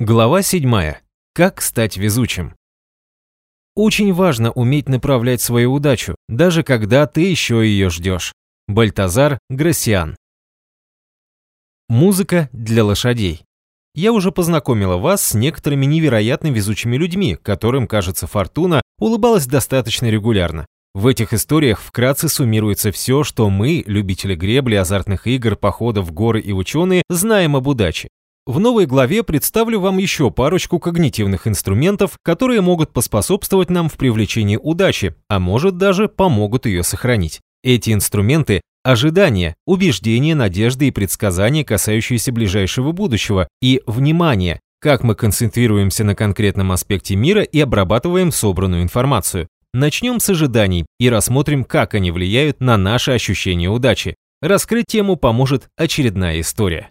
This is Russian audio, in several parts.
Глава 7. Как стать везучим? Очень важно уметь направлять свою удачу, даже когда ты еще ее ждешь. Бальтазар Грассиан. Музыка для лошадей. Я уже познакомила вас с некоторыми невероятно везучими людьми, которым, кажется, фортуна улыбалась достаточно регулярно. В этих историях вкратце суммируется все, что мы, любители гребли, азартных игр, походов в горы и ученые, знаем об удаче. В новой главе представлю вам еще парочку когнитивных инструментов, которые могут поспособствовать нам в привлечении удачи, а может даже помогут ее сохранить. Эти инструменты – ожидания, убеждения, надежды и предсказания, касающиеся ближайшего будущего, и внимание, как мы концентрируемся на конкретном аспекте мира и обрабатываем собранную информацию. Начнем с ожиданий и рассмотрим, как они влияют на наше ощущение удачи. Раскрыть тему поможет очередная история.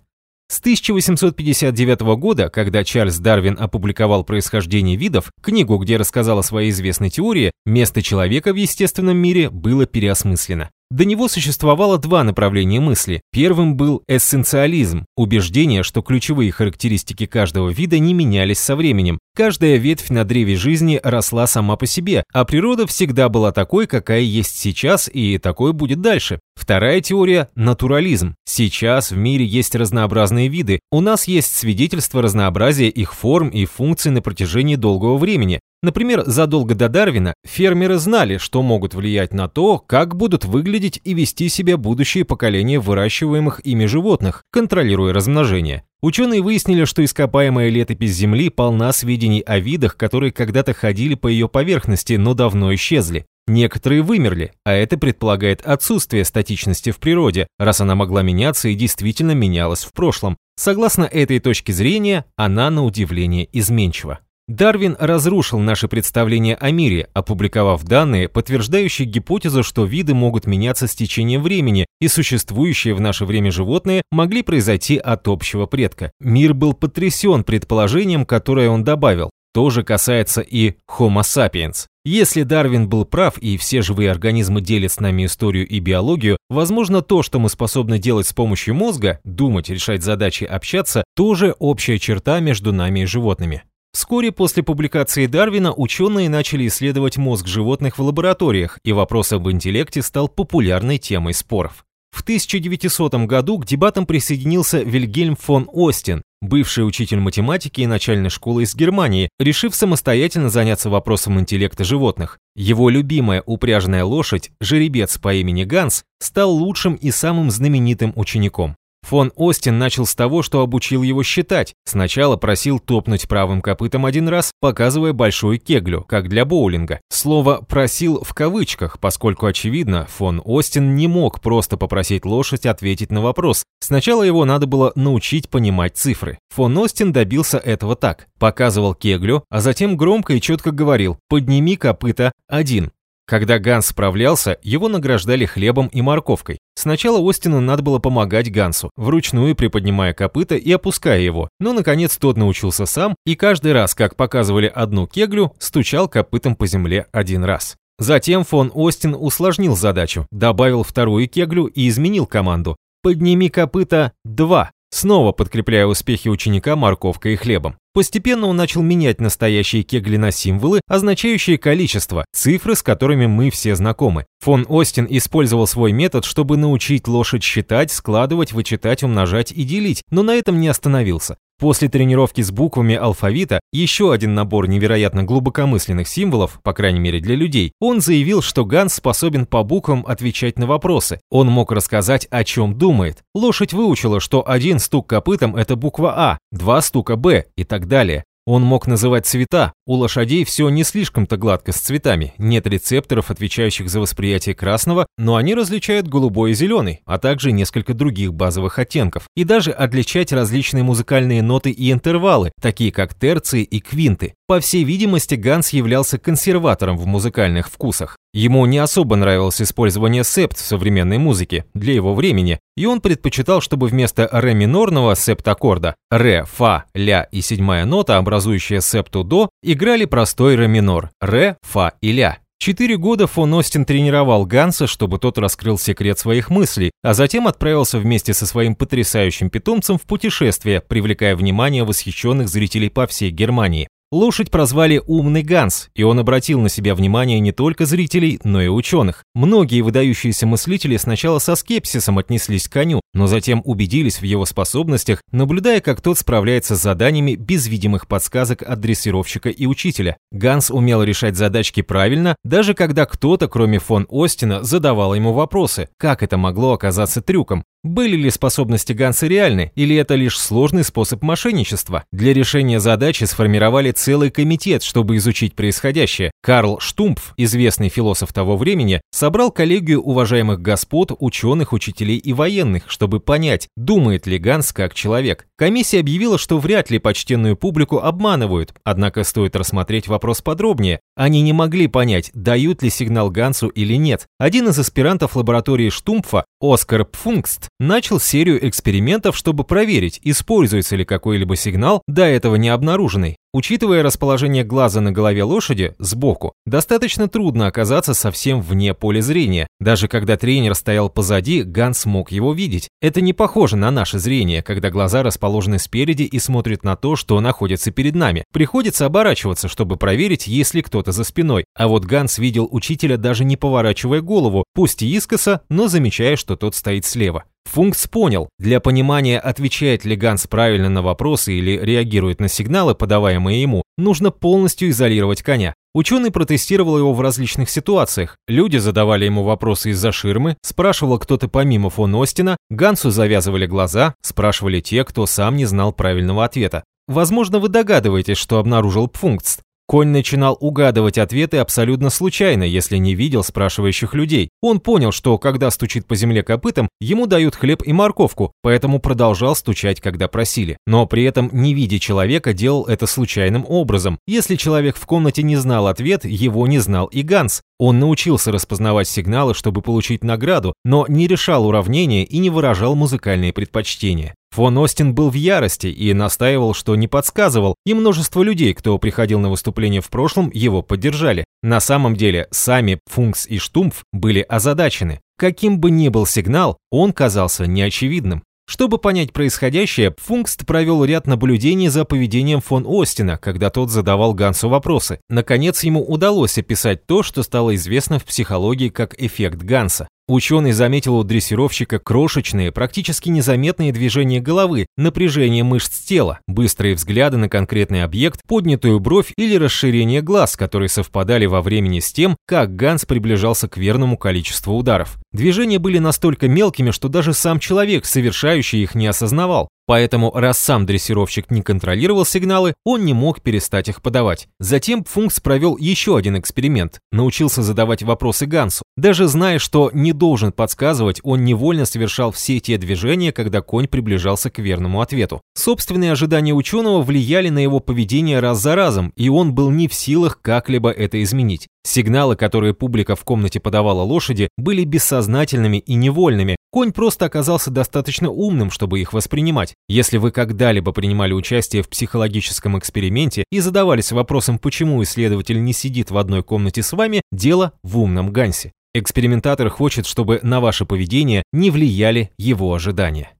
С 1859 года, когда Чарльз Дарвин опубликовал «Происхождение видов», книгу, где рассказал о своей известной теории, место человека в естественном мире было переосмыслено. До него существовало два направления мысли. Первым был эссенциализм, убеждение, что ключевые характеристики каждого вида не менялись со временем. Каждая ветвь на древе жизни росла сама по себе, а природа всегда была такой, какая есть сейчас, и такой будет дальше. Вторая теория – натурализм. Сейчас в мире есть разнообразные виды, у нас есть свидетельство разнообразия их форм и функций на протяжении долгого времени. Например, задолго до Дарвина фермеры знали, что могут влиять на то, как будут выглядеть и вести себя будущие поколения выращиваемых ими животных, контролируя размножение. Ученые выяснили, что ископаемая летопись Земли полна сведений о видах, которые когда-то ходили по ее поверхности, но давно исчезли. Некоторые вымерли, а это предполагает отсутствие статичности в природе, раз она могла меняться и действительно менялась в прошлом. Согласно этой точке зрения, она на удивление изменчива. Дарвин разрушил наши представления о мире, опубликовав данные, подтверждающие гипотезу, что виды могут меняться с течением времени, и существующие в наше время животные могли произойти от общего предка. Мир был потрясен предположением, которое он добавил. То же касается и Homo sapiens. Если Дарвин был прав и все живые организмы делят с нами историю и биологию, возможно то, что мы способны делать с помощью мозга, думать, решать задачи, общаться, тоже общая черта между нами и животными. Вскоре после публикации Дарвина ученые начали исследовать мозг животных в лабораториях, и вопрос об интеллекте стал популярной темой споров. В 1900 году к дебатам присоединился Вильгельм фон Остин, бывший учитель математики и начальной школы из Германии, решив самостоятельно заняться вопросом интеллекта животных. Его любимая упряжная лошадь, жеребец по имени Ганс, стал лучшим и самым знаменитым учеником. Фон Остин начал с того, что обучил его считать. Сначала просил топнуть правым копытом один раз, показывая большую кеглю, как для боулинга. Слово «просил» в кавычках, поскольку, очевидно, фон Остин не мог просто попросить лошадь ответить на вопрос. Сначала его надо было научить понимать цифры. Фон Остин добился этого так. Показывал кеглю, а затем громко и четко говорил «подними копыта один». Когда Ганс справлялся, его награждали хлебом и морковкой. Сначала Остину надо было помогать Гансу, вручную приподнимая копыта и опуская его, но наконец тот научился сам и каждый раз, как показывали одну кеглю, стучал копытом по земле один раз. Затем фон Остин усложнил задачу, добавил вторую кеглю и изменил команду. «Подними копыта два», снова подкрепляя успехи ученика морковкой и хлебом. Постепенно он начал менять настоящие кегли на символы, означающие количество, цифры, с которыми мы все знакомы. Фон Остин использовал свой метод, чтобы научить лошадь считать, складывать, вычитать, умножать и делить, но на этом не остановился. После тренировки с буквами алфавита, еще один набор невероятно глубокомысленных символов, по крайней мере для людей, он заявил, что Ганс способен по буквам отвечать на вопросы. Он мог рассказать, о чем думает. Лошадь выучила, что один стук копытом – это буква А, два стука Б и так далее. Он мог называть цвета. У лошадей все не слишком-то гладко с цветами. Нет рецепторов, отвечающих за восприятие красного, но они различают голубой и зеленый, а также несколько других базовых оттенков. И даже отличать различные музыкальные ноты и интервалы, такие как терции и квинты. По всей видимости, Ганс являлся консерватором в музыкальных вкусах. Ему не особо нравилось использование септ в современной музыке для его времени, и он предпочитал, чтобы вместо ре минорного септаккорда ре, фа, ля и седьмая нота, образующая септу до, играли простой ре минор, ре, фа и ля. Четыре года фон Остин тренировал Ганса, чтобы тот раскрыл секрет своих мыслей, а затем отправился вместе со своим потрясающим питомцем в путешествие, привлекая внимание восхищенных зрителей по всей Германии. Лошадь прозвали «Умный Ганс», и он обратил на себя внимание не только зрителей, но и ученых. Многие выдающиеся мыслители сначала со скепсисом отнеслись к коню, но затем убедились в его способностях, наблюдая, как тот справляется с заданиями без видимых подсказок от дрессировщика и учителя. Ганс умел решать задачки правильно, даже когда кто-то, кроме фон Остина, задавал ему вопросы, как это могло оказаться трюком. Были ли способности Ганса реальны, или это лишь сложный способ мошенничества? Для решения задачи сформировали целый комитет, чтобы изучить происходящее. Карл Штумпф, известный философ того времени, собрал коллегию уважаемых господ, ученых, учителей и военных, чтобы понять, думает ли Ганс как человек. Комиссия объявила, что вряд ли почтенную публику обманывают, однако стоит рассмотреть вопрос подробнее. Они не могли понять, дают ли сигнал Гансу или нет. Один из аспирантов лаборатории Штумпфа, Оскар Пфунгст, начал серию экспериментов, чтобы проверить, используется ли какой-либо сигнал, до этого не обнаруженный. Учитывая расположение глаза на голове лошади сбоку, достаточно трудно оказаться совсем вне поля зрения. Даже когда тренер стоял позади, Ганс мог его видеть. Это не похоже на наше зрение, когда глаза расположены спереди и смотрят на то, что находится перед нами. Приходится оборачиваться, чтобы проверить, есть ли кто-то за спиной. А вот Ганс видел учителя даже не поворачивая голову, пусть и искоса, но замечая, что тот стоит слева. Функс понял, для понимания, отвечает ли Ганс правильно на вопросы или реагирует на сигналы, подаваемые ему, нужно полностью изолировать коня. Ученый протестировал его в различных ситуациях. Люди задавали ему вопросы из-за ширмы, спрашивал кто-то помимо фон Остина, Гансу завязывали глаза, спрашивали те, кто сам не знал правильного ответа. Возможно, вы догадываетесь, что обнаружил Пфункст. Конь начинал угадывать ответы абсолютно случайно, если не видел спрашивающих людей. Он понял, что когда стучит по земле копытом, ему дают хлеб и морковку, поэтому продолжал стучать, когда просили. Но при этом, не видя человека, делал это случайным образом. Если человек в комнате не знал ответ, его не знал и Ганс. Он научился распознавать сигналы, чтобы получить награду, но не решал уравнения и не выражал музыкальные предпочтения. Фон Остин был в ярости и настаивал, что не подсказывал, и множество людей, кто приходил на выступление в прошлом, его поддержали. На самом деле, сами Функс и Штумф были озадачены. Каким бы ни был сигнал, он казался неочевидным. Чтобы понять происходящее, Функст провел ряд наблюдений за поведением фон Остина, когда тот задавал Гансу вопросы. Наконец, ему удалось описать то, что стало известно в психологии как эффект Ганса. Ученый заметил у дрессировщика крошечные, практически незаметные движения головы, напряжение мышц тела, быстрые взгляды на конкретный объект, поднятую бровь или расширение глаз, которые совпадали во времени с тем, как Ганс приближался к верному количеству ударов. Движения были настолько мелкими, что даже сам человек, совершающий их, не осознавал. Поэтому, раз сам дрессировщик не контролировал сигналы, он не мог перестать их подавать. Затем Функс провел еще один эксперимент. Научился задавать вопросы Гансу. Даже зная, что не должен подсказывать, он невольно совершал все те движения, когда конь приближался к верному ответу. Собственные ожидания ученого влияли на его поведение раз за разом, и он был не в силах как-либо это изменить. Сигналы, которые публика в комнате подавала лошади, были бессознательными и невольными. Конь просто оказался достаточно умным, чтобы их воспринимать. Если вы когда-либо принимали участие в психологическом эксперименте и задавались вопросом, почему исследователь не сидит в одной комнате с вами, дело в умном Гансе. Экспериментатор хочет, чтобы на ваше поведение не влияли его ожидания.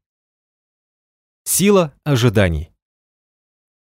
Сила ожиданий.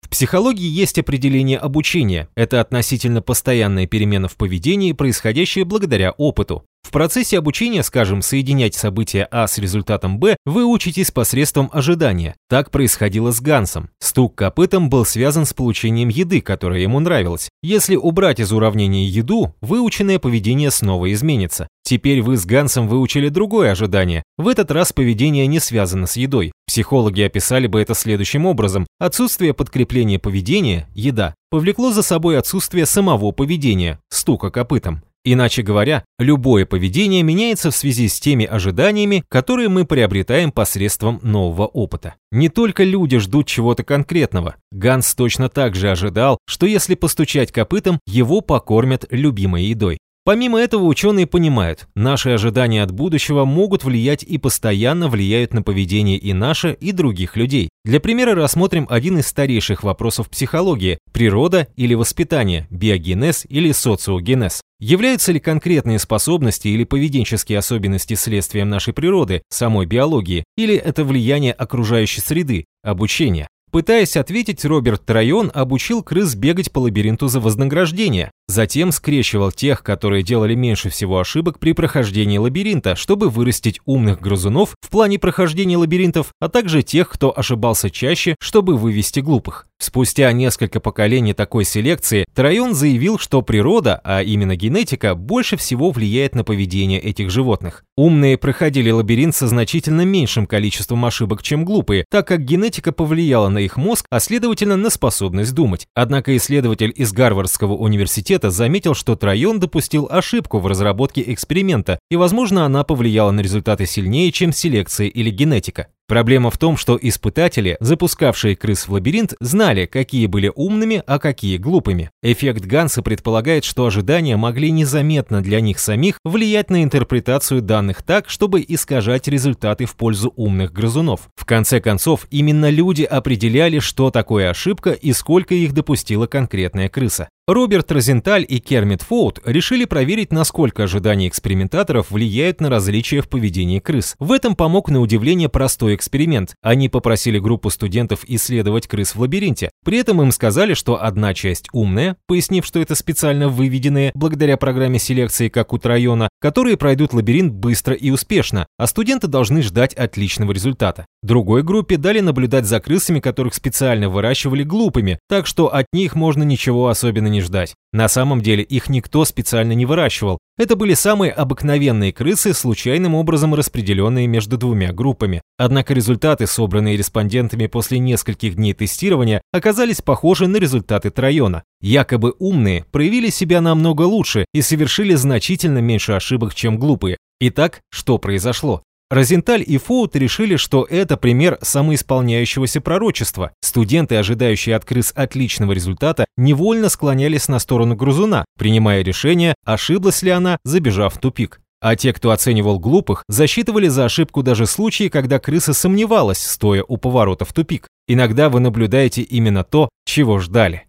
В психологии есть определение обучения. Это относительно постоянная перемена в поведении, происходящая благодаря опыту. В процессе обучения, скажем, соединять события А с результатом Б, вы учитесь посредством ожидания. Так происходило с Гансом. Стук копытом был связан с получением еды, которая ему нравилась. Если убрать из уравнения еду, выученное поведение снова изменится. Теперь вы с Гансом выучили другое ожидание. В этот раз поведение не связано с едой. Психологи описали бы это следующим образом. Отсутствие подкрепления поведения, еда, повлекло за собой отсутствие самого поведения, стука копытом. Иначе говоря, любое поведение меняется в связи с теми ожиданиями, которые мы приобретаем посредством нового опыта. Не только люди ждут чего-то конкретного. Ганс точно так же ожидал, что если постучать копытом, его покормят любимой едой. Помимо этого, ученые понимают, наши ожидания от будущего могут влиять и постоянно влияют на поведение и наше, и других людей. Для примера рассмотрим один из старейших вопросов психологии – природа или воспитание, биогенез или социогенез. Являются ли конкретные способности или поведенческие особенности следствием нашей природы, самой биологии, или это влияние окружающей среды, обучения? Пытаясь ответить, Роберт Трайон обучил крыс бегать по лабиринту за вознаграждение, затем скрещивал тех, которые делали меньше всего ошибок при прохождении лабиринта, чтобы вырастить умных грызунов в плане прохождения лабиринтов, а также тех, кто ошибался чаще, чтобы вывести глупых. Спустя несколько поколений такой селекции Трайон заявил, что природа, а именно генетика, больше всего влияет на поведение этих животных. Умные проходили лабиринт со значительно меньшим количеством ошибок, чем глупые, так как генетика повлияла на их мозг, а следовательно на способность думать. Однако исследователь из Гарвардского университета заметил, что Трайон допустил ошибку в разработке эксперимента, и, возможно, она повлияла на результаты сильнее, чем селекция или генетика. Проблема в том, что испытатели, запускавшие крыс в лабиринт, знали, какие были умными, а какие глупыми. Эффект Ганса предполагает, что ожидания могли незаметно для них самих влиять на интерпретацию данных так, чтобы искажать результаты в пользу умных грызунов. В конце концов, именно люди определяли, что такое ошибка и сколько их допустила конкретная крыса. Роберт Розенталь и Кермит Фоут решили проверить, насколько ожидания экспериментаторов влияют на различия в поведении крыс. В этом помог на удивление простой эксперимент. Они попросили группу студентов исследовать крыс в лабиринте. При этом им сказали, что одна часть умная, пояснив, что это специально выведенные благодаря программе селекции, как у Трайона, которые пройдут лабиринт быстро и успешно, а студенты должны ждать отличного результата. Другой группе дали наблюдать за крысами, которых специально выращивали глупыми, так что от них можно ничего особенно не не ждать. На самом деле их никто специально не выращивал. Это были самые обыкновенные крысы, случайным образом распределенные между двумя группами. Однако результаты, собранные респондентами после нескольких дней тестирования, оказались похожи на результаты Трайона. Якобы умные проявили себя намного лучше и совершили значительно меньше ошибок, чем глупые. Итак, что произошло? Розенталь и Фоут решили, что это пример самоисполняющегося пророчества. Студенты, ожидающие от крыс отличного результата, невольно склонялись на сторону грызуна, принимая решение, ошиблась ли она, забежав в тупик. А те, кто оценивал глупых, засчитывали за ошибку даже случаи, когда крыса сомневалась, стоя у поворота в тупик. Иногда вы наблюдаете именно то, чего ждали.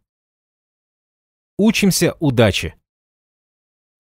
Учимся удачи.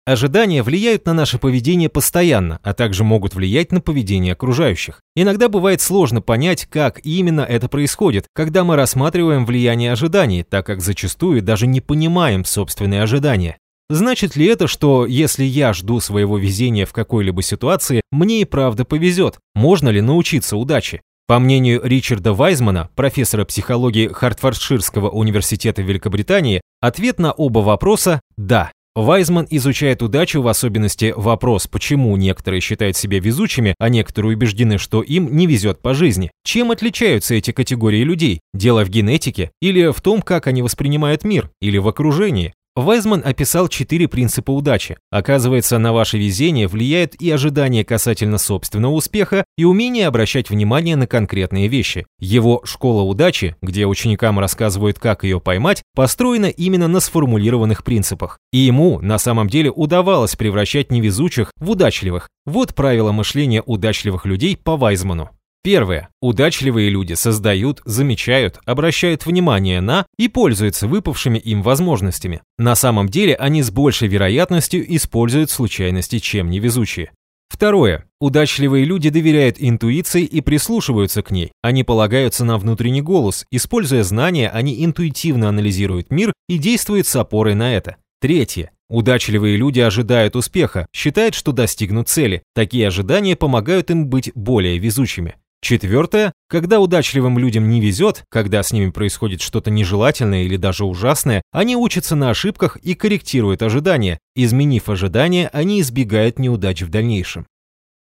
Ожидания влияют на наше поведение постоянно, а также могут влиять на поведение окружающих. Иногда бывает сложно понять, как именно это происходит, когда мы рассматриваем влияние ожиданий, так как зачастую даже не понимаем собственные ожидания. Значит ли это, что если я жду своего везения в какой-либо ситуации, мне и правда повезет? Можно ли научиться удаче? По мнению Ричарда Вайзмана, профессора психологии Хартфордширского университета Великобритании, ответ на оба вопроса – да. Вайзман изучает удачу, в особенности вопрос, почему некоторые считают себя везучими, а некоторые убеждены, что им не везет по жизни. Чем отличаются эти категории людей? Дело в генетике? Или в том, как они воспринимают мир? Или в окружении? Вайзман описал четыре принципа удачи. Оказывается, на ваше везение влияет и ожидание касательно собственного успеха, и умение обращать внимание на конкретные вещи. Его «Школа удачи», где ученикам рассказывают, как ее поймать, построена именно на сформулированных принципах. И ему на самом деле удавалось превращать невезучих в удачливых. Вот правило мышления удачливых людей по Вайзману. Первое. Удачливые люди создают, замечают, обращают внимание на и пользуются выпавшими им возможностями. На самом деле они с большей вероятностью используют случайности, чем невезучие. Второе. Удачливые люди доверяют интуиции и прислушиваются к ней. Они полагаются на внутренний голос. Используя знания, они интуитивно анализируют мир и действуют с опорой на это. Третье. Удачливые люди ожидают успеха, считают, что достигнут цели. Такие ожидания помогают им быть более везучими. Четвертое, когда удачливым людям не везет, когда с ними происходит что-то нежелательное или даже ужасное, они учатся на ошибках и корректируют ожидания. Изменив ожидания, они избегают неудач в дальнейшем.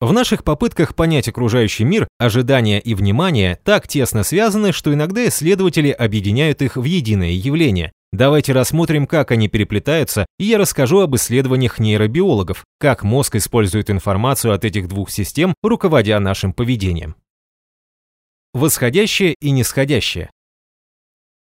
В наших попытках понять окружающий мир, ожидания и внимание так тесно связаны, что иногда исследователи объединяют их в единое явление. Давайте рассмотрим, как они переплетаются, и я расскажу об исследованиях нейробиологов, как мозг использует информацию от этих двух систем, руководя нашим поведением. Восходящее и нисходящее.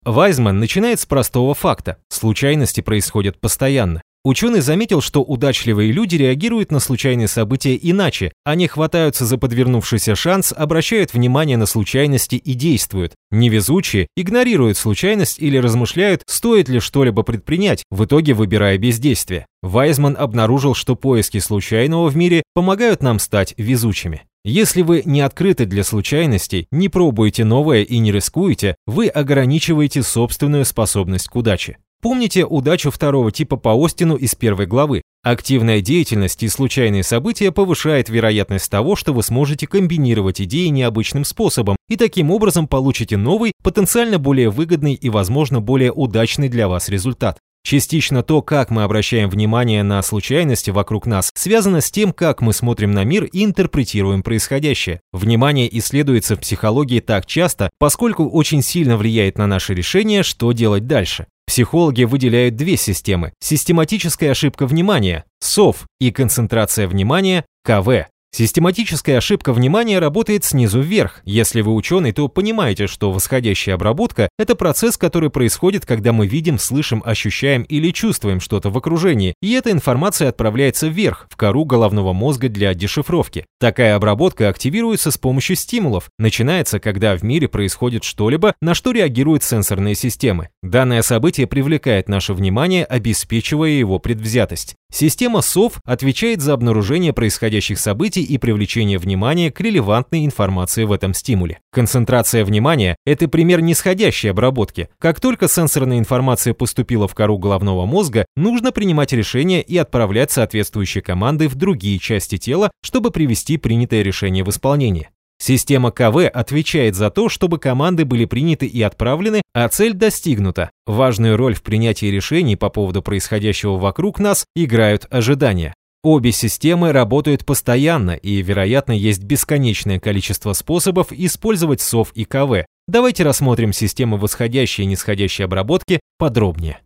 Вайзман начинает с простого факта. Случайности происходят постоянно. Ученый заметил, что удачливые люди реагируют на случайные события иначе. Они хватаются за подвернувшийся шанс, обращают внимание на случайности и действуют. Невезучие игнорируют случайность или размышляют, стоит ли что-либо предпринять, в итоге выбирая бездействие. Вайзман обнаружил, что поиски случайного в мире помогают нам стать везучими. Если вы не открыты для случайностей, не пробуете новое и не рискуете, вы ограничиваете собственную способность к удаче. Помните удачу второго типа по Остину из первой главы. Активная деятельность и случайные события повышает вероятность того, что вы сможете комбинировать идеи необычным способом и таким образом получите новый, потенциально более выгодный и, возможно, более удачный для вас результат. Частично то, как мы обращаем внимание на случайности вокруг нас, связано с тем, как мы смотрим на мир и интерпретируем происходящее. Внимание исследуется в психологии так часто, поскольку очень сильно влияет на наше решение, что делать дальше. Психологи выделяют две системы – систематическая ошибка внимания, СОВ, и концентрация внимания, КВ. Систематическая ошибка внимания работает снизу вверх. Если вы ученый, то понимаете, что восходящая обработка – это процесс, который происходит, когда мы видим, слышим, ощущаем или чувствуем что-то в окружении, и эта информация отправляется вверх, в кору головного мозга для дешифровки. Такая обработка активируется с помощью стимулов, начинается, когда в мире происходит что-либо, на что реагируют сенсорные системы. Данное событие привлекает наше внимание, обеспечивая его предвзятость. Система СОВ отвечает за обнаружение происходящих событий и привлечение внимания к релевантной информации в этом стимуле. Концентрация внимания – это пример нисходящей обработки. Как только сенсорная информация поступила в кору головного мозга, нужно принимать решения и отправлять соответствующие команды в другие части тела, чтобы привести принятое решение в исполнение. Система КВ отвечает за то, чтобы команды были приняты и отправлены, а цель достигнута. Важную роль в принятии решений по поводу происходящего вокруг нас играют ожидания. Обе системы работают постоянно, и, вероятно, есть бесконечное количество способов использовать СОВ и КВ. Давайте рассмотрим системы восходящей и нисходящей обработки подробнее.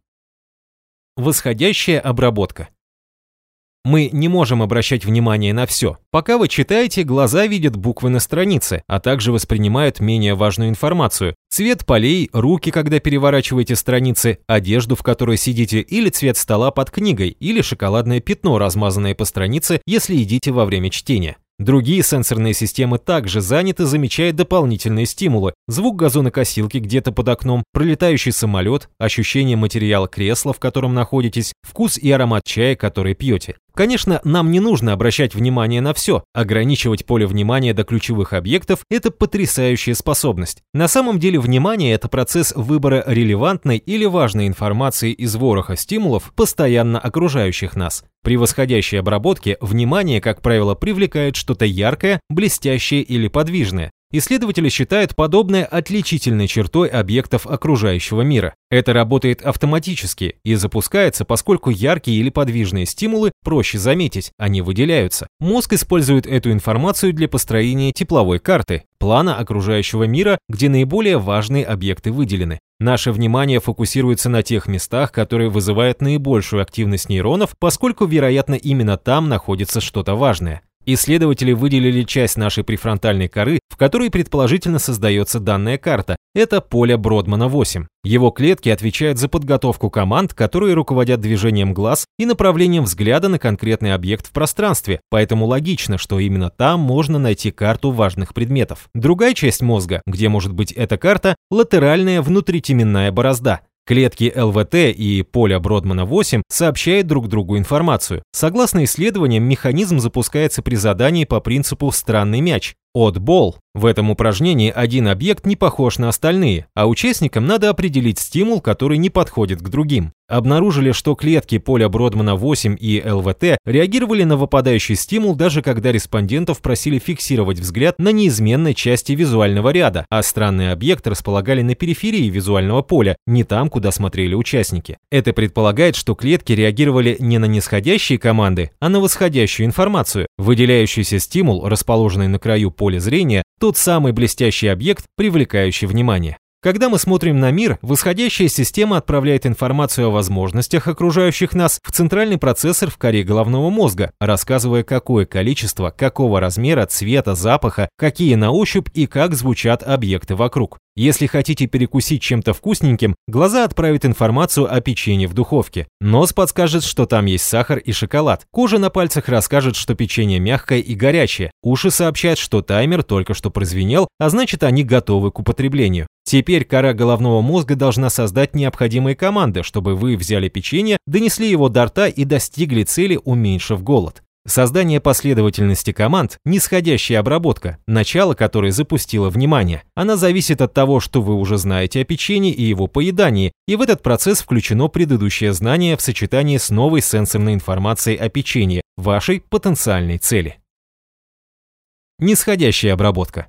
Восходящая обработка. Мы не можем обращать внимание на все. Пока вы читаете, глаза видят буквы на странице, а также воспринимают менее важную информацию. Цвет полей, руки, когда переворачиваете страницы, одежду, в которой сидите, или цвет стола под книгой, или шоколадное пятно, размазанное по странице, если едите во время чтения. Другие сенсорные системы также заняты, замечая дополнительные стимулы. Звук газонокосилки где-то под окном, пролетающий самолет, ощущение материала кресла, в котором находитесь, вкус и аромат чая, который пьете. Конечно, нам не нужно обращать внимание на все. Ограничивать поле внимания до ключевых объектов – это потрясающая способность. На самом деле внимание – это процесс выбора релевантной или важной информации из вороха стимулов, постоянно окружающих нас. При восходящей обработке внимание, как правило, привлекает что-то яркое, блестящее или подвижное. Исследователи считают подобное отличительной чертой объектов окружающего мира. Это работает автоматически и запускается, поскольку яркие или подвижные стимулы проще заметить, они выделяются. Мозг использует эту информацию для построения тепловой карты, плана окружающего мира, где наиболее важные объекты выделены. Наше внимание фокусируется на тех местах, которые вызывают наибольшую активность нейронов, поскольку, вероятно, именно там находится что-то важное. Исследователи выделили часть нашей префронтальной коры, в которой предположительно создается данная карта. Это поле Бродмана-8. Его клетки отвечают за подготовку команд, которые руководят движением глаз и направлением взгляда на конкретный объект в пространстве, поэтому логично, что именно там можно найти карту важных предметов. Другая часть мозга, где может быть эта карта, латеральная внутритеменная борозда. Клетки ЛВТ и поля Бродмана-8 сообщают друг другу информацию. Согласно исследованиям, механизм запускается при задании по принципу «странный мяч». Oddball. В этом упражнении один объект не похож на остальные, а участникам надо определить стимул, который не подходит к другим. Обнаружили, что клетки поля Бродмана 8 и ЛВТ реагировали на выпадающий стимул даже когда респондентов просили фиксировать взгляд на неизменной части визуального ряда, а странные объекты располагали на периферии визуального поля, не там, куда смотрели участники. Это предполагает, что клетки реагировали не на нисходящие команды, а на восходящую информацию. Выделяющийся стимул, расположенный на краю поля зрения, тот самый блестящий объект, привлекающий внимание. Когда мы смотрим на мир, восходящая система отправляет информацию о возможностях окружающих нас в центральный процессор в коре головного мозга, рассказывая, какое количество, какого размера, цвета, запаха, какие на ощупь и как звучат объекты вокруг. Если хотите перекусить чем-то вкусненьким, глаза отправят информацию о печенье в духовке. Нос подскажет, что там есть сахар и шоколад. Кожа на пальцах расскажет, что печенье мягкое и горячее. Уши сообщают, что таймер только что прозвенел, а значит они готовы к употреблению. Теперь кора головного мозга должна создать необходимые команды, чтобы вы взяли печенье, донесли его до рта и достигли цели, уменьшив голод. Создание последовательности команд – нисходящая обработка, начало которой запустило внимание. Она зависит от того, что вы уже знаете о печенье и его поедании, и в этот процесс включено предыдущее знание в сочетании с новой сенсорной информацией о печенье, вашей потенциальной цели. Нисходящая обработка.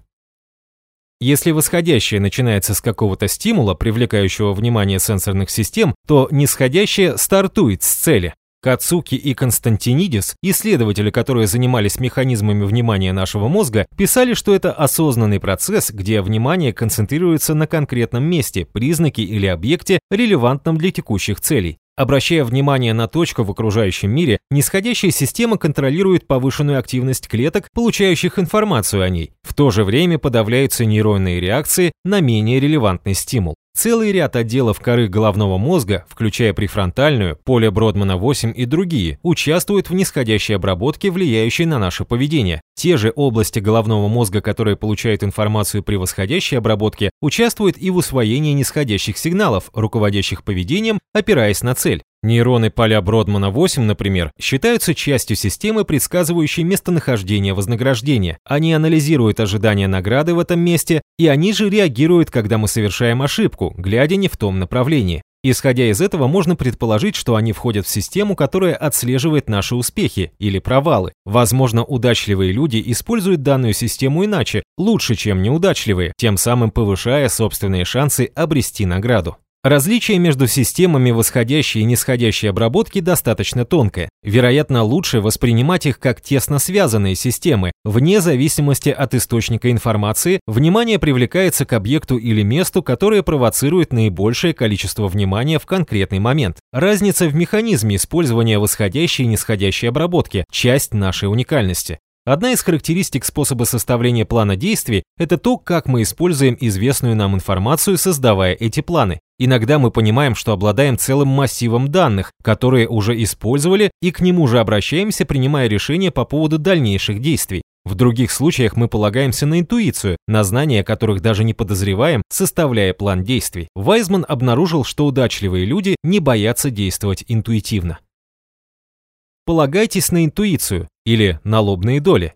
Если восходящее начинается с какого-то стимула, привлекающего внимание сенсорных систем, то нисходящее стартует с цели. Кацуки и Константинидис, исследователи, которые занимались механизмами внимания нашего мозга, писали, что это осознанный процесс, где внимание концентрируется на конкретном месте, признаке или объекте, релевантном для текущих целей. Обращая внимание на точку в окружающем мире, нисходящая система контролирует повышенную активность клеток, получающих информацию о ней. В то же время подавляются нейронные реакции на менее релевантный стимул. Целый ряд отделов коры головного мозга, включая префронтальную, поле Бродмана-8 и другие, участвуют в нисходящей обработке, влияющей на наше поведение. Те же области головного мозга, которые получают информацию при восходящей обработке, участвуют и в усвоении нисходящих сигналов, руководящих поведением, опираясь на цель. Нейроны поля Бродмана-8, например, считаются частью системы, предсказывающей местонахождение вознаграждения. Они анализируют ожидания награды в этом месте, и они же реагируют, когда мы совершаем ошибку, глядя не в том направлении. Исходя из этого, можно предположить, что они входят в систему, которая отслеживает наши успехи или провалы. Возможно, удачливые люди используют данную систему иначе, лучше, чем неудачливые, тем самым повышая собственные шансы обрести награду. Различие между системами восходящей и нисходящей обработки достаточно тонкое. Вероятно, лучше воспринимать их как тесно связанные системы. Вне зависимости от источника информации, внимание привлекается к объекту или месту, которое провоцирует наибольшее количество внимания в конкретный момент. Разница в механизме использования восходящей и нисходящей обработки – часть нашей уникальности. Одна из характеристик способа составления плана действий – это то, как мы используем известную нам информацию, создавая эти планы. Иногда мы понимаем, что обладаем целым массивом данных, которые уже использовали, и к нему же обращаемся, принимая решения по поводу дальнейших действий. В других случаях мы полагаемся на интуицию, на знания которых даже не подозреваем, составляя план действий. Вайзман обнаружил, что удачливые люди не боятся действовать интуитивно. Полагайтесь на интуицию или на лобные доли.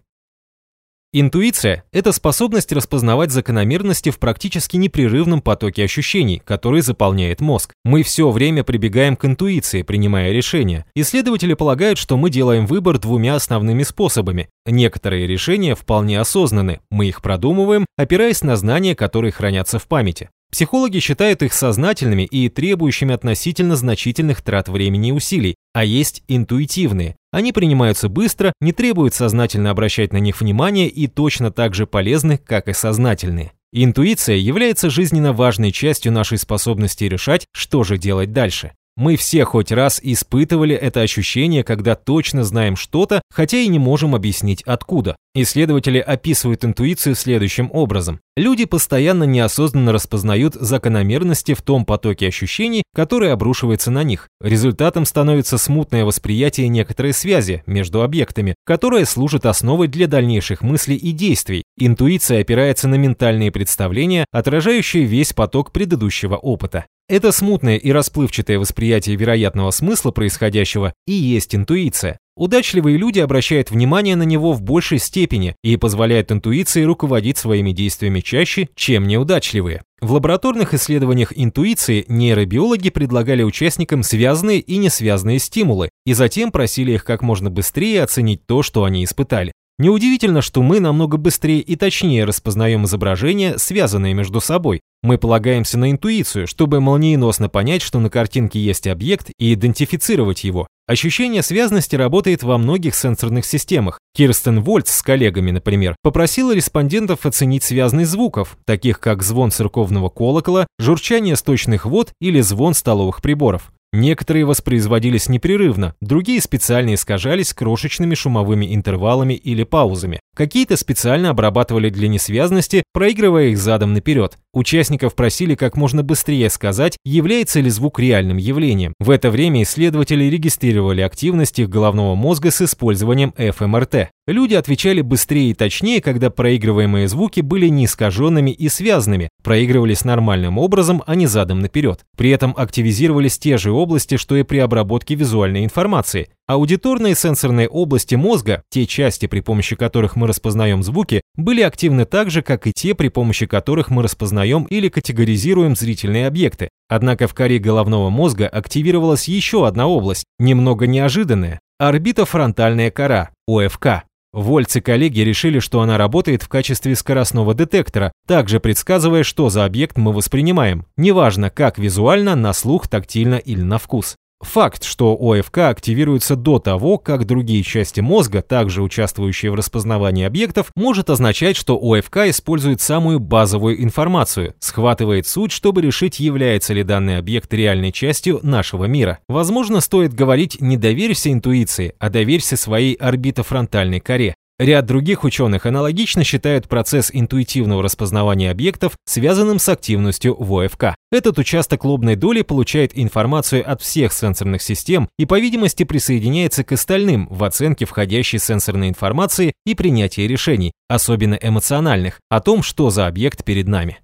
Интуиция – это способность распознавать закономерности в практически непрерывном потоке ощущений, который заполняет мозг. Мы все время прибегаем к интуиции, принимая решения. Исследователи полагают, что мы делаем выбор двумя основными способами. Некоторые решения вполне осознаны, мы их продумываем, опираясь на знания, которые хранятся в памяти. Психологи считают их сознательными и требующими относительно значительных трат времени и усилий, а есть интуитивные. Они принимаются быстро, не требуют сознательно обращать на них внимание и точно так же полезны, как и сознательные. Интуиция является жизненно важной частью нашей способности решать, что же делать дальше. Мы все хоть раз испытывали это ощущение, когда точно знаем что-то, хотя и не можем объяснить откуда. Исследователи описывают интуицию следующим образом. Люди постоянно неосознанно распознают закономерности в том потоке ощущений, который обрушивается на них. Результатом становится смутное восприятие некоторой связи между объектами, которая служит основой для дальнейших мыслей и действий. Интуиция опирается на ментальные представления, отражающие весь поток предыдущего опыта. Это смутное и расплывчатое восприятие вероятного смысла происходящего и есть интуиция. Удачливые люди обращают внимание на него в большей степени и позволяют интуиции руководить своими действиями чаще, чем неудачливые. В лабораторных исследованиях интуиции нейробиологи предлагали участникам связанные и несвязанные стимулы и затем просили их как можно быстрее оценить то, что они испытали. Неудивительно, что мы намного быстрее и точнее распознаем изображения, связанные между собой. Мы полагаемся на интуицию, чтобы молниеносно понять, что на картинке есть объект и идентифицировать его. Ощущение связности работает во многих сенсорных системах. Кирстен Вольц с коллегами, например, попросила респондентов оценить связность звуков, таких как звон церковного колокола, журчание сточных вод или звон столовых приборов. Некоторые воспроизводились непрерывно, другие специально искажались крошечными шумовыми интервалами или паузами. Какие-то специально обрабатывали для несвязности, проигрывая их задом наперед. Участников просили как можно быстрее сказать, является ли звук реальным явлением. В это время исследователи регистрировали активность их головного мозга с использованием ФМРТ. Люди отвечали быстрее и точнее, когда проигрываемые звуки были не искаженными и связанными, проигрывались нормальным образом, а не задом наперед. При этом активизировались те же области, что и при обработке визуальной информации. Аудиторные сенсорные области мозга, те части, при помощи которых мы распознаем звуки, были активны так же, как и те, при помощи которых мы распознаем или категоризируем зрительные объекты. Однако в коре головного мозга активировалась еще одна область, немного неожиданная – орбитофронтальная кора, ОФК. Вольц и коллеги решили, что она работает в качестве скоростного детектора, также предсказывая, что за объект мы воспринимаем, неважно как визуально, на слух, тактильно или на вкус. Факт, что ОФК активируется до того, как другие части мозга, также участвующие в распознавании объектов, может означать, что ОФК использует самую базовую информацию, схватывает суть, чтобы решить, является ли данный объект реальной частью нашего мира. Возможно, стоит говорить не доверься интуиции, а доверься своей орбитофронтальной коре. Ряд других ученых аналогично считают процесс интуитивного распознавания объектов связанным с активностью в ОФК. Этот участок лобной доли получает информацию от всех сенсорных систем и, по видимости, присоединяется к остальным в оценке входящей сенсорной информации и принятии решений, особенно эмоциональных, о том, что за объект перед нами.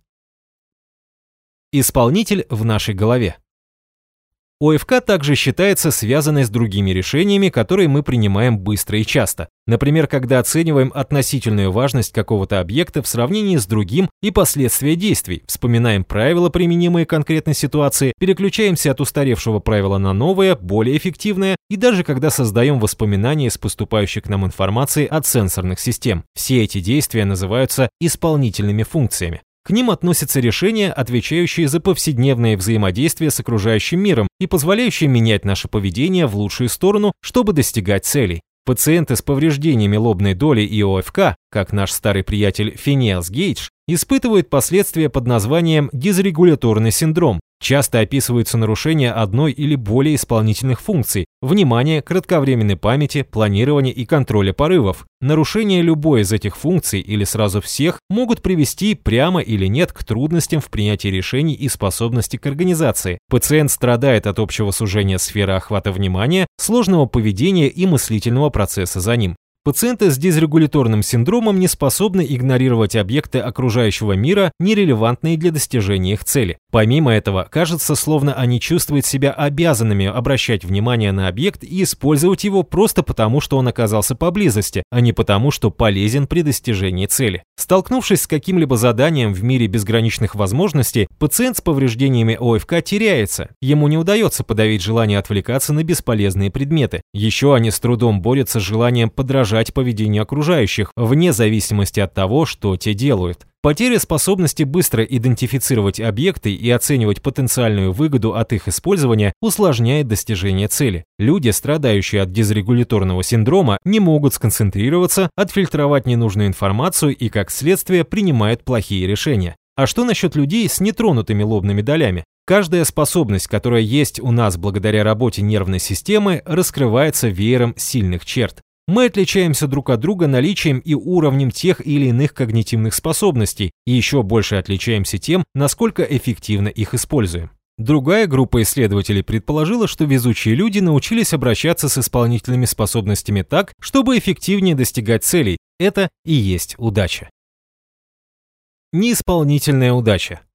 Исполнитель в нашей голове. ОФК также считается связанной с другими решениями, которые мы принимаем быстро и часто. Например, когда оцениваем относительную важность какого-то объекта в сравнении с другим и последствия действий, вспоминаем правила, применимые к конкретной ситуации, переключаемся от устаревшего правила на новое, более эффективное, и даже когда создаем воспоминания с поступающей к нам информации от сенсорных систем. Все эти действия называются исполнительными функциями. К ним относятся решения, отвечающие за повседневное взаимодействие с окружающим миром и позволяющие менять наше поведение в лучшую сторону, чтобы достигать целей. Пациенты с повреждениями лобной доли и ОФК, как наш старый приятель Финиас Гейдж, испытывают последствия под названием дизрегуляторный синдром, Часто описываются нарушения одной или более исполнительных функций – внимания, кратковременной памяти, планирования и контроля порывов. Нарушения любой из этих функций или сразу всех могут привести прямо или нет к трудностям в принятии решений и способности к организации. Пациент страдает от общего сужения сферы охвата внимания, сложного поведения и мыслительного процесса за ним. Пациенты с дизрегуляторным синдромом не способны игнорировать объекты окружающего мира, нерелевантные для достижения их цели. Помимо этого, кажется, словно они чувствуют себя обязанными обращать внимание на объект и использовать его просто потому, что он оказался поблизости, а не потому, что полезен при достижении цели. Столкнувшись с каким-либо заданием в мире безграничных возможностей, пациент с повреждениями ОФК теряется. Ему не удается подавить желание отвлекаться на бесполезные предметы. Еще они с трудом борются с желанием подражать поведению окружающих, вне зависимости от того, что те делают. Потеря способности быстро идентифицировать объекты и оценивать потенциальную выгоду от их использования усложняет достижение цели. Люди, страдающие от дизрегуляторного синдрома, не могут сконцентрироваться, отфильтровать ненужную информацию и, как следствие, принимают плохие решения. А что насчет людей с нетронутыми лобными долями? Каждая способность, которая есть у нас благодаря работе нервной системы, раскрывается веером сильных черт. Мы отличаемся друг от друга наличием и уровнем тех или иных когнитивных способностей, и еще больше отличаемся тем, насколько эффективно их используем. Другая группа исследователей предположила, что везучие люди научились обращаться с исполнительными способностями так, чтобы эффективнее достигать целей. Это и есть удача. Неисполнительная удача.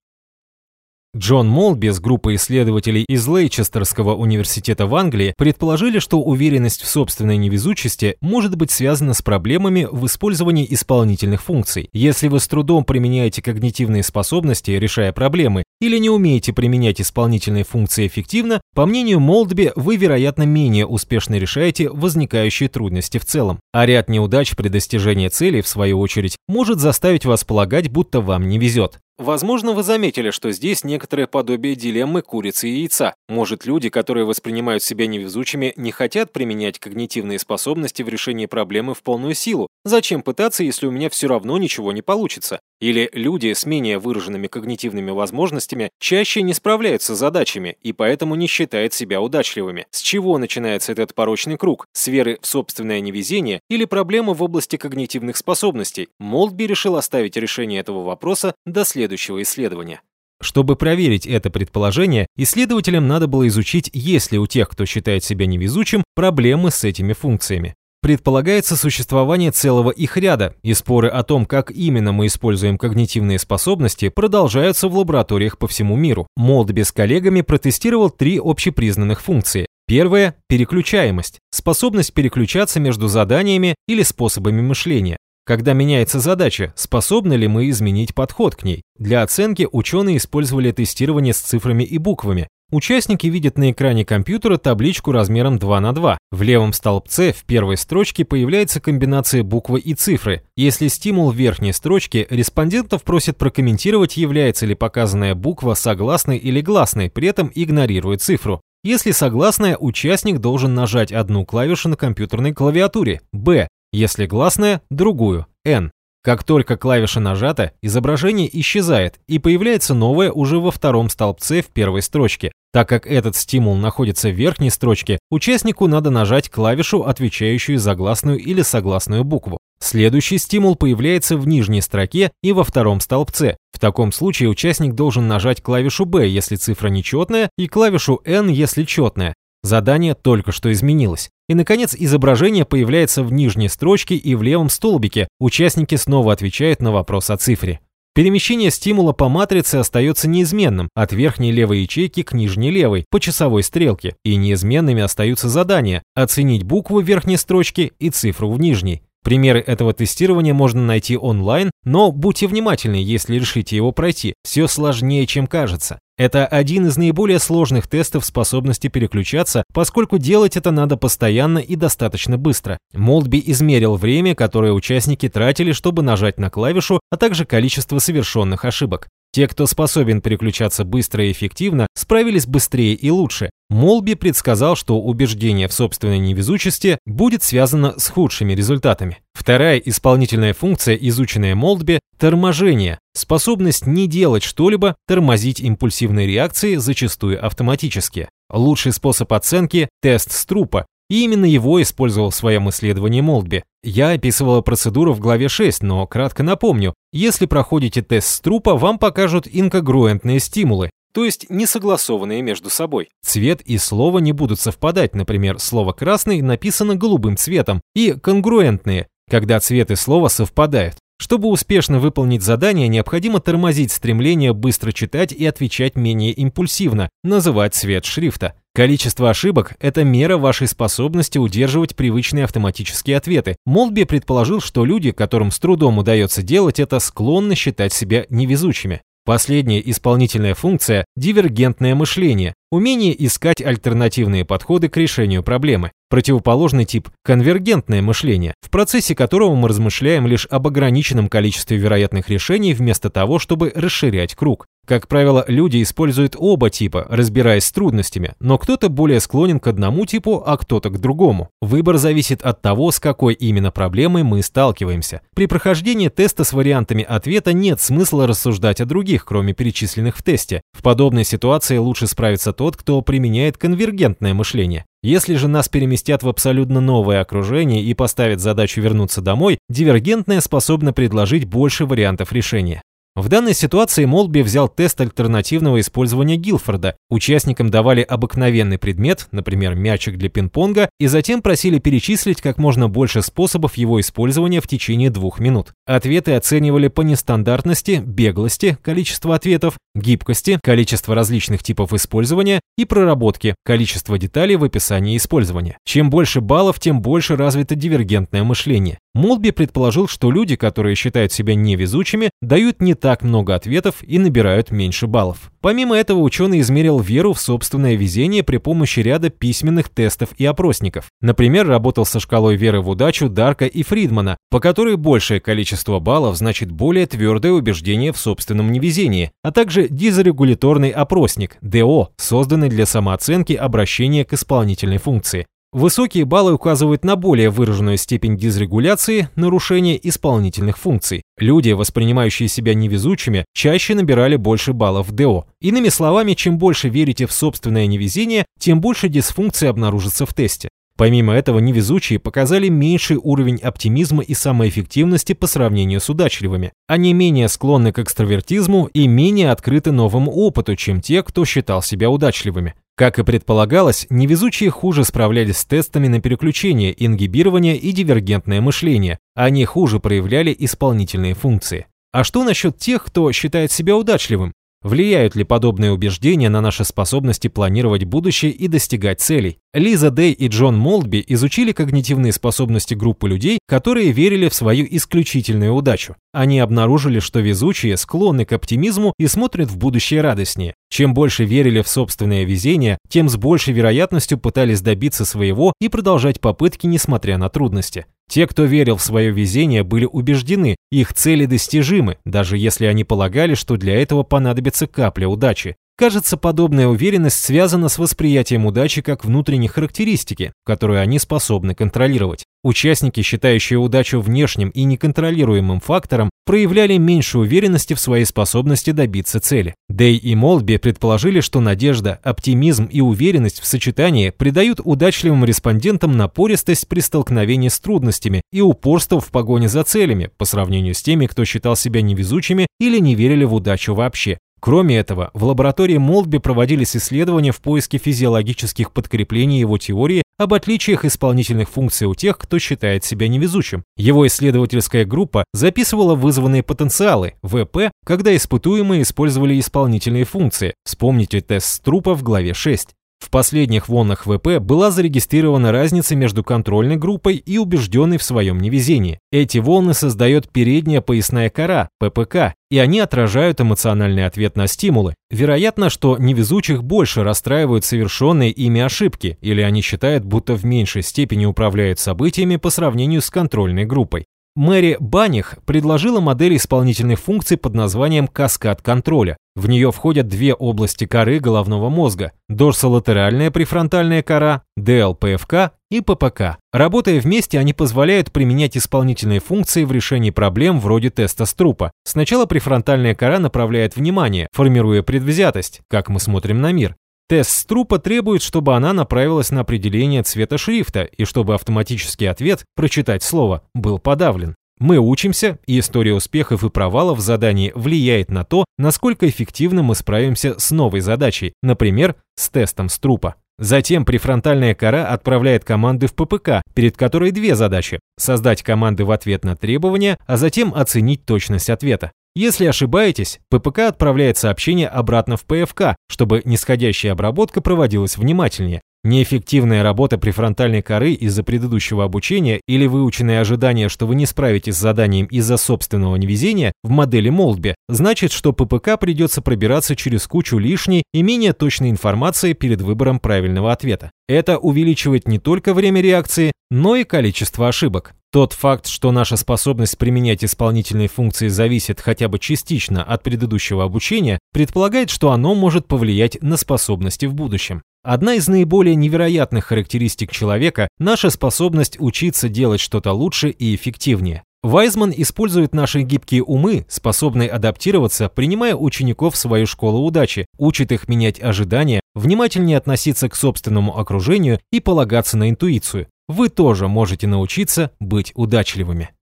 Джон Молби с группой исследователей из Лейчестерского университета в Англии предположили, что уверенность в собственной невезучести может быть связана с проблемами в использовании исполнительных функций. Если вы с трудом применяете когнитивные способности, решая проблемы, или не умеете применять исполнительные функции эффективно, по мнению Молдби, вы, вероятно, менее успешно решаете возникающие трудности в целом. А ряд неудач при достижении цели, в свою очередь, может заставить вас полагать, будто вам не везет. Возможно, вы заметили, что здесь некоторое подобие дилеммы курицы и яйца. Может, люди, которые воспринимают себя невезучими, не хотят применять когнитивные способности в решении проблемы в полную силу. Зачем пытаться, если у меня все равно ничего не получится? Или люди с менее выраженными когнитивными возможностями чаще не справляются с задачами и поэтому не считают себя удачливыми. С чего начинается этот порочный круг? С веры в собственное невезение или проблемы в области когнитивных способностей? Молдби решил оставить решение этого вопроса до следующего исследования. Чтобы проверить это предположение, исследователям надо было изучить, есть ли у тех, кто считает себя невезучим, проблемы с этими функциями. Предполагается существование целого их ряда, и споры о том, как именно мы используем когнитивные способности, продолжаются в лабораториях по всему миру. Молдби с коллегами протестировал три общепризнанных функции. Первая – переключаемость, способность переключаться между заданиями или способами мышления. Когда меняется задача, способны ли мы изменить подход к ней? Для оценки ученые использовали тестирование с цифрами и буквами. Участники видят на экране компьютера табличку размером 2 на 2. В левом столбце в первой строчке появляется комбинация буквы и цифры. Если стимул в верхней строчке, респондентов просят прокомментировать, является ли показанная буква согласной или гласной, при этом игнорируя цифру. Если согласная, участник должен нажать одну клавишу на компьютерной клавиатуре, Б, если гласная – другую, N. Как только клавиша нажата, изображение исчезает и появляется новое уже во втором столбце в первой строчке. Так как этот стимул находится в верхней строчке, участнику надо нажать клавишу, отвечающую за гласную или согласную букву. Следующий стимул появляется в нижней строке и во втором столбце. В таком случае участник должен нажать клавишу B, если цифра нечетная, и клавишу N, если четная. Задание только что изменилось. И, наконец, изображение появляется в нижней строчке и в левом столбике. Участники снова отвечают на вопрос о цифре. Перемещение стимула по матрице остается неизменным, от верхней левой ячейки к нижней левой, по часовой стрелке, и неизменными остаются задания – оценить букву в верхней строчке и цифру в нижней. Примеры этого тестирования можно найти онлайн, но будьте внимательны, если решите его пройти, все сложнее, чем кажется. Это один из наиболее сложных тестов способности переключаться, поскольку делать это надо постоянно и достаточно быстро. Молдби измерил время, которое участники тратили, чтобы нажать на клавишу, а также количество совершенных ошибок. Те, кто способен переключаться быстро и эффективно, справились быстрее и лучше. Молби предсказал, что убеждение в собственной невезучести будет связано с худшими результатами. Вторая исполнительная функция, изученная Молдби – торможение. Способность не делать что-либо, тормозить импульсивные реакции, зачастую автоматически. Лучший способ оценки – тест Струпа, и именно его использовал в своем исследовании Молдби. Я описывала процедуру в главе 6, но кратко напомню. Если проходите тест Струпа, вам покажут инкогруентные стимулы, то есть несогласованные между собой. Цвет и слово не будут совпадать, например, слово «красный» написано голубым цветом, и конгруентные, когда цвет и слово совпадают. Чтобы успешно выполнить задание, необходимо тормозить стремление быстро читать и отвечать менее импульсивно, называть цвет шрифта. Количество ошибок – это мера вашей способности удерживать привычные автоматические ответы. Молдби предположил, что люди, которым с трудом удается делать это, склонны считать себя невезучими. Последняя исполнительная функция – дивергентное мышление, умение искать альтернативные подходы к решению проблемы. Противоположный тип – конвергентное мышление, в процессе которого мы размышляем лишь об ограниченном количестве вероятных решений вместо того, чтобы расширять круг. Как правило, люди используют оба типа, разбираясь с трудностями, но кто-то более склонен к одному типу, а кто-то к другому. Выбор зависит от того, с какой именно проблемой мы сталкиваемся. При прохождении теста с вариантами ответа нет смысла рассуждать о других, кроме перечисленных в тесте. В подобной ситуации лучше справиться тот, кто применяет конвергентное мышление. Если же нас переместят в абсолютно новое окружение и поставят задачу вернуться домой, дивергентное способно предложить больше вариантов решения. В данной ситуации Молби взял тест альтернативного использования Гилфорда. Участникам давали обыкновенный предмет, например, мячик для пинг-понга, и затем просили перечислить как можно больше способов его использования в течение двух минут. Ответы оценивали по нестандартности, беглости, количество ответов, гибкости, количество различных типов использования и проработки, количество деталей в описании использования. Чем больше баллов, тем больше развито дивергентное мышление. Молби предположил, что люди, которые считают себя невезучими, дают не так много ответов и набирают меньше баллов. Помимо этого, ученый измерил веру в собственное везение при помощи ряда письменных тестов и опросников. Например, работал со шкалой веры в удачу Дарка и Фридмана, по которой большее количество баллов значит более твердое убеждение в собственном невезении, а также дизрегуляторный опросник, ДО, созданный для самооценки обращения к исполнительной функции. Высокие баллы указывают на более выраженную степень дисрегуляции, нарушения исполнительных функций. Люди, воспринимающие себя невезучими, чаще набирали больше баллов в ДО. Иными словами, чем больше верите в собственное невезение, тем больше дисфункций обнаружится в тесте. Помимо этого, невезучие показали меньший уровень оптимизма и самоэффективности по сравнению с удачливыми. Они менее склонны к экстравертизму и менее открыты новому опыту, чем те, кто считал себя удачливыми. Как и предполагалось, невезучие хуже справлялись с тестами на переключение, ингибирование и дивергентное мышление. Они хуже проявляли исполнительные функции. А что насчет тех, кто считает себя удачливым? Влияют ли подобные убеждения на наши способности планировать будущее и достигать целей? Лиза Дэй и Джон Молдби изучили когнитивные способности группы людей, которые верили в свою исключительную удачу. Они обнаружили, что везучие склонны к оптимизму и смотрят в будущее радостнее. Чем больше верили в собственное везение, тем с большей вероятностью пытались добиться своего и продолжать попытки, несмотря на трудности. Те, кто верил в свое везение, были убеждены, их цели достижимы, даже если они полагали, что для этого понадобится капля удачи. Кажется, подобная уверенность связана с восприятием удачи как внутренней характеристики, которую они способны контролировать. Участники, считающие удачу внешним и неконтролируемым фактором, проявляли меньше уверенности в своей способности добиться цели. Дэй и Молби предположили, что надежда, оптимизм и уверенность в сочетании придают удачливым респондентам напористость при столкновении с трудностями и упорство в погоне за целями по сравнению с теми, кто считал себя невезучими или не верили в удачу вообще. Кроме этого, в лаборатории Молдби проводились исследования в поиске физиологических подкреплений его теории об отличиях исполнительных функций у тех, кто считает себя невезучим. Его исследовательская группа записывала вызванные потенциалы, ВП, когда испытуемые использовали исполнительные функции. Вспомните тест Струпа в главе 6. В последних волнах ВП была зарегистрирована разница между контрольной группой и убежденной в своем невезении. Эти волны создает передняя поясная кора, ППК, и они отражают эмоциональный ответ на стимулы. Вероятно, что невезучих больше расстраивают совершенные ими ошибки, или они считают, будто в меньшей степени управляют событиями по сравнению с контрольной группой. Мэри Баних предложила модель исполнительных функций под названием «каскад контроля». В нее входят две области коры головного мозга – дорсолатеральная префронтальная кора, ДЛПФК и ППК. Работая вместе, они позволяют применять исполнительные функции в решении проблем вроде теста Струпа. Сначала префронтальная кора направляет внимание, формируя предвзятость, как мы смотрим на мир. Тест Струпа требует, чтобы она направилась на определение цвета шрифта и чтобы автоматический ответ «прочитать слово» был подавлен. Мы учимся, и история успехов и провалов в задании влияет на то, насколько эффективно мы справимся с новой задачей, например, с тестом Струпа. Затем префронтальная кора отправляет команды в ППК, перед которой две задачи – создать команды в ответ на требования, а затем оценить точность ответа. Если ошибаетесь, ППК отправляет сообщение обратно в ПФК, чтобы нисходящая обработка проводилась внимательнее. Неэффективная работа префронтальной коры из-за предыдущего обучения или выученные ожидания, что вы не справитесь с заданием из-за собственного невезения в модели Молдби, значит, что ППК придется пробираться через кучу лишней и менее точной информации перед выбором правильного ответа. Это увеличивает не только время реакции, но и количество ошибок. Тот факт, что наша способность применять исполнительные функции зависит хотя бы частично от предыдущего обучения, предполагает, что оно может повлиять на способности в будущем. Одна из наиболее невероятных характеристик человека – наша способность учиться делать что-то лучше и эффективнее. Вайзман использует наши гибкие умы, способные адаптироваться, принимая учеников в свою школу удачи, учит их менять ожидания, внимательнее относиться к собственному окружению и полагаться на интуицию. Вы тоже можете научиться быть удачливыми.